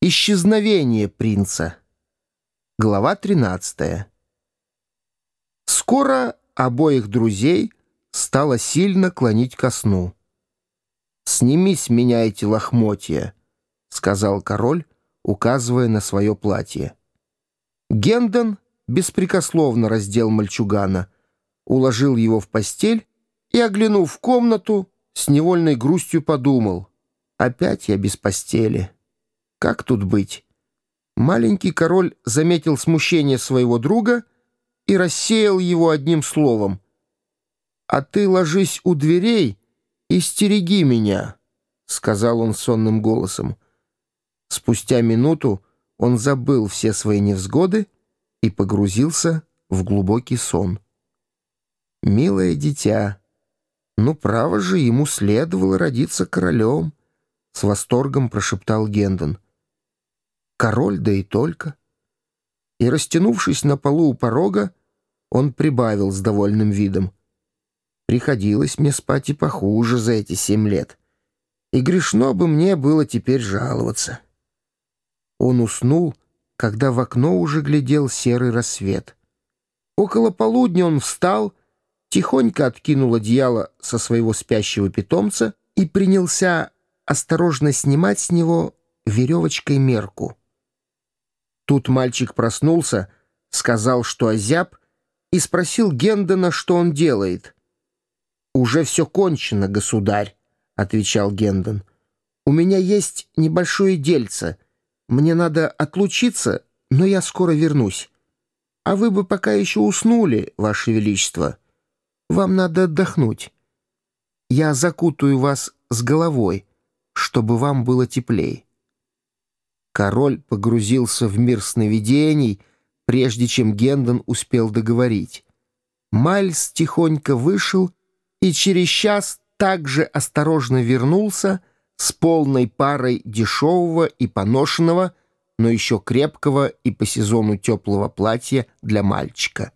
Исчезновение принца. Глава 13. Скоро обоих друзей стало сильно клонить ко сну. «Сними с меня эти лохмотья», — сказал король, указывая на свое платье. Гендон беспрекословно раздел мальчугана, уложил его в постель и, оглянув комнату, с невольной грустью подумал, «Опять я без постели». Как тут быть? Маленький король заметил смущение своего друга и рассеял его одним словом. «А ты ложись у дверей и стереги меня», — сказал он сонным голосом. Спустя минуту он забыл все свои невзгоды и погрузился в глубокий сон. «Милое дитя, ну, право же, ему следовало родиться королем», — с восторгом прошептал Гендон король, да и только. И, растянувшись на полу у порога, он прибавил с довольным видом. Приходилось мне спать и похуже за эти семь лет. И грешно бы мне было теперь жаловаться. Он уснул, когда в окно уже глядел серый рассвет. Около полудня он встал, тихонько откинул одеяло со своего спящего питомца и принялся осторожно снимать с него веревочкой мерку. Тут мальчик проснулся, сказал, что озяб, и спросил Гендона, что он делает. «Уже все кончено, государь», — отвечал Гендон. «У меня есть небольшое дельце. Мне надо отлучиться, но я скоро вернусь. А вы бы пока еще уснули, ваше величество. Вам надо отдохнуть. Я закутаю вас с головой, чтобы вам было теплее». Король погрузился в мир сновидений, прежде чем Гендон успел договорить. Мальс тихонько вышел и через час также осторожно вернулся с полной парой дешевого и поношенного, но еще крепкого и по сезону теплого платья для мальчика.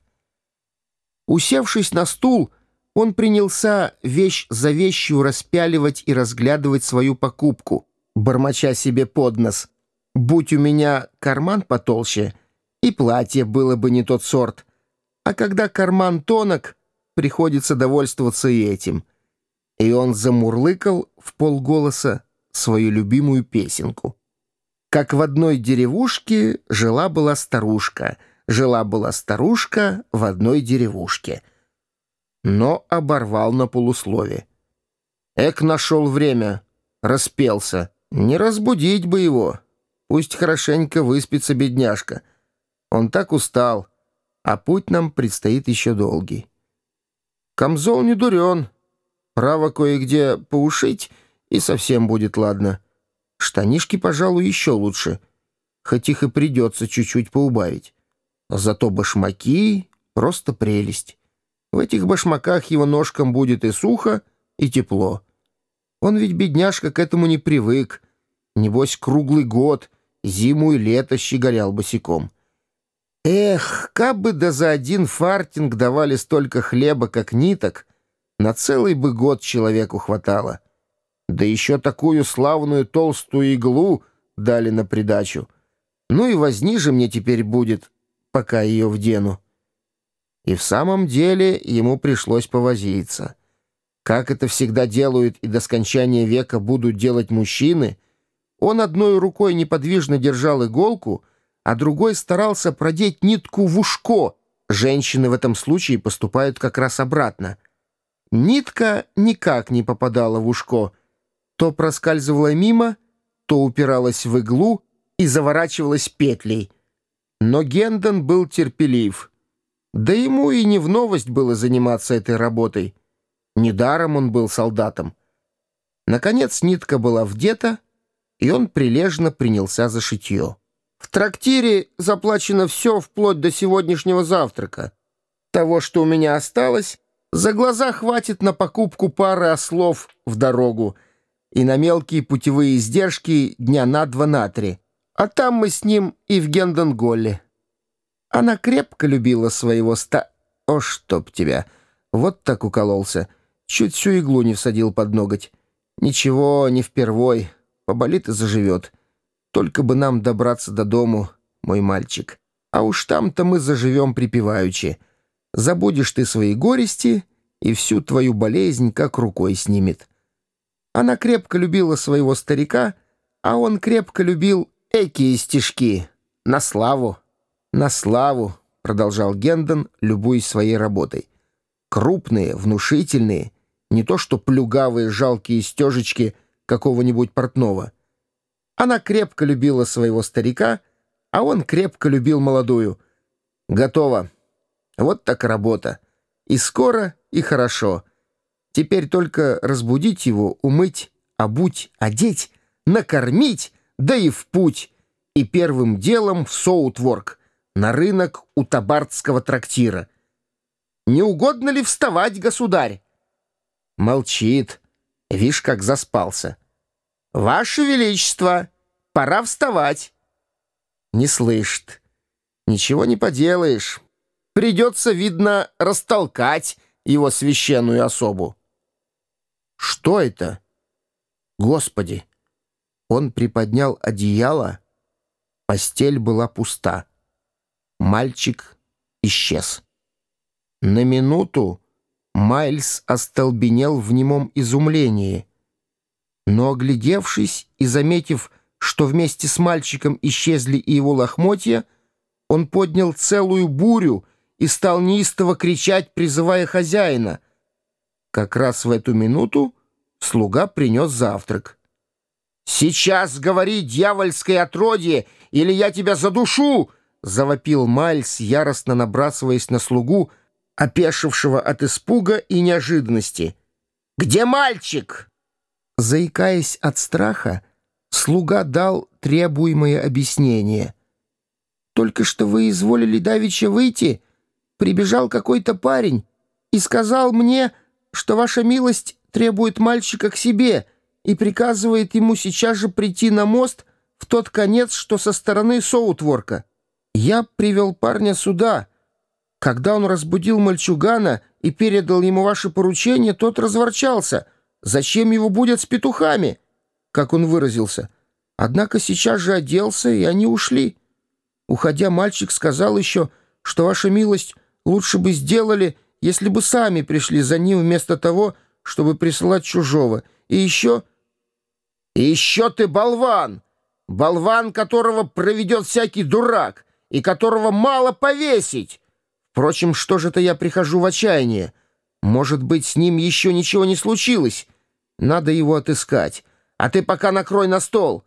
Усевшись на стул, он принялся вещь за вещью распяливать и разглядывать свою покупку, бормоча себе под нос. Будь у меня карман потолще, и платье было бы не тот сорт. А когда карман тонок, приходится довольствоваться и этим. И он замурлыкал в полголоса свою любимую песенку. Как в одной деревушке жила-была старушка, жила-была старушка в одной деревушке. Но оборвал на полуслове. Эк нашел время, распелся. Не разбудить бы его. Пусть хорошенько выспится бедняжка. Он так устал, а путь нам предстоит еще долгий. Камзол не дурен. Право кое-где поушить, и совсем будет ладно. Штанишки, пожалуй, еще лучше, хоть их и придется чуть-чуть поубавить. Зато башмаки — просто прелесть. В этих башмаках его ножкам будет и сухо, и тепло. Он ведь, бедняжка, к этому не привык. Небось, круглый год — зиму и лето щеголял босиком. Эх, как бы да за один фартинг давали столько хлеба, как ниток, на целый бы год человеку хватало. Да еще такую славную толстую иглу дали на придачу. Ну и возни же мне теперь будет, пока ее вдену. И в самом деле ему пришлось повозиться. Как это всегда делают и до скончания века будут делать мужчины — он одной рукой неподвижно держал иголку, а другой старался продеть нитку в ушко. Женщины в этом случае поступают как раз обратно. Нитка никак не попадала в ушко. То проскальзывала мимо, то упиралась в иглу и заворачивалась петлей. Но Гендон был терпелив. Да ему и не в новость было заниматься этой работой. Недаром он был солдатом. Наконец нитка была вдета, и он прилежно принялся за шитье. В трактире заплачено все вплоть до сегодняшнего завтрака. Того, что у меня осталось, за глаза хватит на покупку пары ослов в дорогу и на мелкие путевые издержки дня на два на три. А там мы с ним и в Генденголле. Она крепко любила своего ста... О, чтоб тебя! Вот так укололся. Чуть всю иглу не всадил под ноготь. Ничего, не впервой поболит и заживет. Только бы нам добраться до дому, мой мальчик. А уж там-то мы заживем припеваючи. Забудешь ты свои горести, и всю твою болезнь как рукой снимет. Она крепко любила своего старика, а он крепко любил экие стишки. На славу, на славу, продолжал Гендон, любуясь своей работой. Крупные, внушительные, не то что плюгавые жалкие стежечки какого-нибудь портного. Она крепко любила своего старика, а он крепко любил молодую. Готово. Вот так работа. И скоро, и хорошо. Теперь только разбудить его, умыть, обуть, одеть, накормить, да и в путь. И первым делом в Соутворк, на рынок у табардского трактира. «Не угодно ли вставать, государь?» Молчит. Вишь, как заспался. «Ваше Величество, пора вставать!» Не слышит. Ничего не поделаешь. Придется, видно, растолкать его священную особу. Что это? Господи! Он приподнял одеяло. Постель была пуста. Мальчик исчез. На минуту Майлз остолбенел в немом изумлении. Но, оглядевшись и заметив, что вместе с мальчиком исчезли и его лохмотья, он поднял целую бурю и стал неистово кричать, призывая хозяина. Как раз в эту минуту слуга принес завтрак. «Сейчас говори, дьявольское отродье, или я тебя задушу!» — завопил Мальс, яростно набрасываясь на слугу, опешившего от испуга и неожиданности. «Где мальчик?» Заикаясь от страха, слуга дал требуемое объяснение. «Только что вы изволили давеча выйти, прибежал какой-то парень и сказал мне, что ваша милость требует мальчика к себе и приказывает ему сейчас же прийти на мост в тот конец, что со стороны Соутворка. Я привел парня сюда. Когда он разбудил мальчугана и передал ему ваше поручение, тот разворчался. Зачем его будет с петухами? Как он выразился. Однако сейчас же оделся, и они ушли. Уходя, мальчик сказал еще, что ваша милость лучше бы сделали, если бы сами пришли за ним вместо того, чтобы присылать чужого. И еще... И еще ты болван! Болван, которого проведет всякий дурак, и которого мало повесить. Впрочем, что же это я прихожу в отчаяние? Может быть, с ним еще ничего не случилось? Надо его отыскать. А ты пока накрой на стол.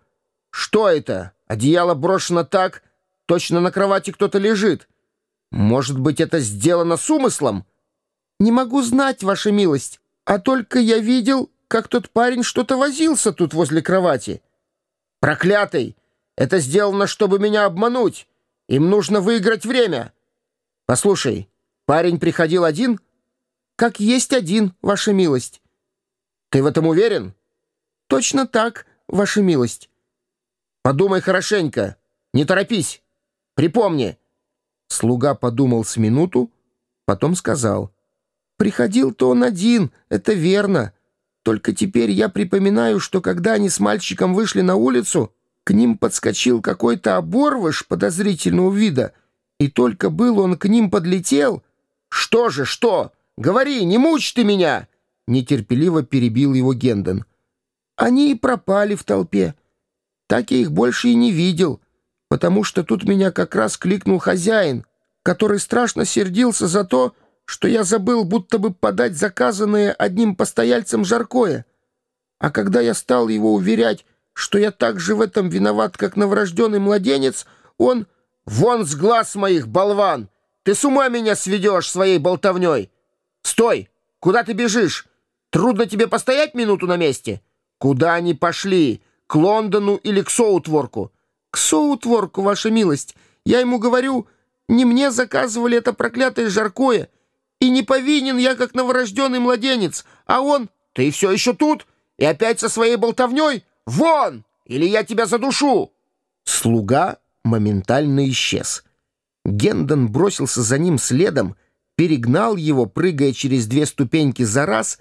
Что это? Одеяло брошено так, точно на кровати кто-то лежит. Может быть, это сделано с умыслом? Не могу знать, ваша милость. А только я видел, как тот парень что-то возился тут возле кровати. Проклятый! Это сделано, чтобы меня обмануть. Им нужно выиграть время. Послушай, парень приходил один? Как есть один, ваша милость. Ты в этом уверен? Точно так, ваша милость. Подумай хорошенько. Не торопись. Припомни. Слуга подумал с минуту, потом сказал — Приходил-то он один, это верно. Только теперь я припоминаю, что когда они с мальчиком вышли на улицу, к ним подскочил какой-то оборвыш подозрительного вида, и только был он к ним подлетел... «Что же, что? Говори, не мучь ты меня!» Нетерпеливо перебил его Гендон. «Они и пропали в толпе. Так я их больше и не видел, потому что тут меня как раз кликнул хозяин, который страшно сердился за то, что я забыл будто бы подать заказанное одним постояльцем жаркое. А когда я стал его уверять, что я так же в этом виноват, как новорожденный младенец, он... «Вон с глаз моих, болван! Ты с ума меня сведешь своей болтовней! Стой! Куда ты бежишь? Трудно тебе постоять минуту на месте? Куда они пошли? К Лондону или к Соутворку?» «К Соутворку, ваша милость! Я ему говорю, не мне заказывали это проклятое жаркое!» И не повинен я, как новорожденный младенец, а он... Ты все еще тут? И опять со своей болтовней? Вон! Или я тебя задушу!» Слуга моментально исчез. Гендон бросился за ним следом, перегнал его, прыгая через две ступеньки за раз,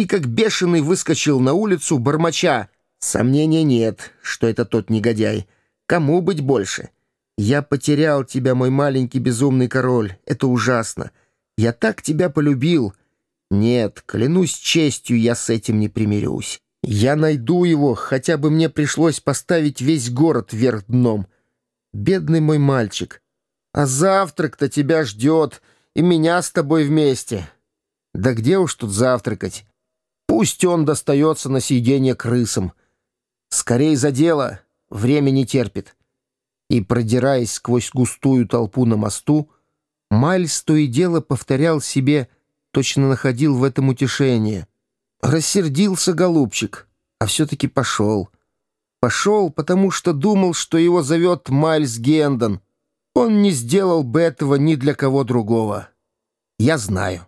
и как бешеный выскочил на улицу, бормоча. Сомнения нет, что это тот негодяй. Кому быть больше? Я потерял тебя, мой маленький безумный король. Это ужасно. Я так тебя полюбил. Нет, клянусь честью, я с этим не примирюсь. Я найду его, хотя бы мне пришлось поставить весь город вверх дном. Бедный мой мальчик. А завтрак-то тебя ждет, и меня с тобой вместе. Да где уж тут завтракать? Пусть он достается на съедение крысам. Скорей за дело, время не терпит. И, продираясь сквозь густую толпу на мосту, Мальс то и дело повторял себе, точно находил в этом утешение. Рассердился голубчик, а все-таки пошел. Пошел, потому что думал, что его зовет Мальс Гендон. Он не сделал бы этого ни для кого другого. Я знаю.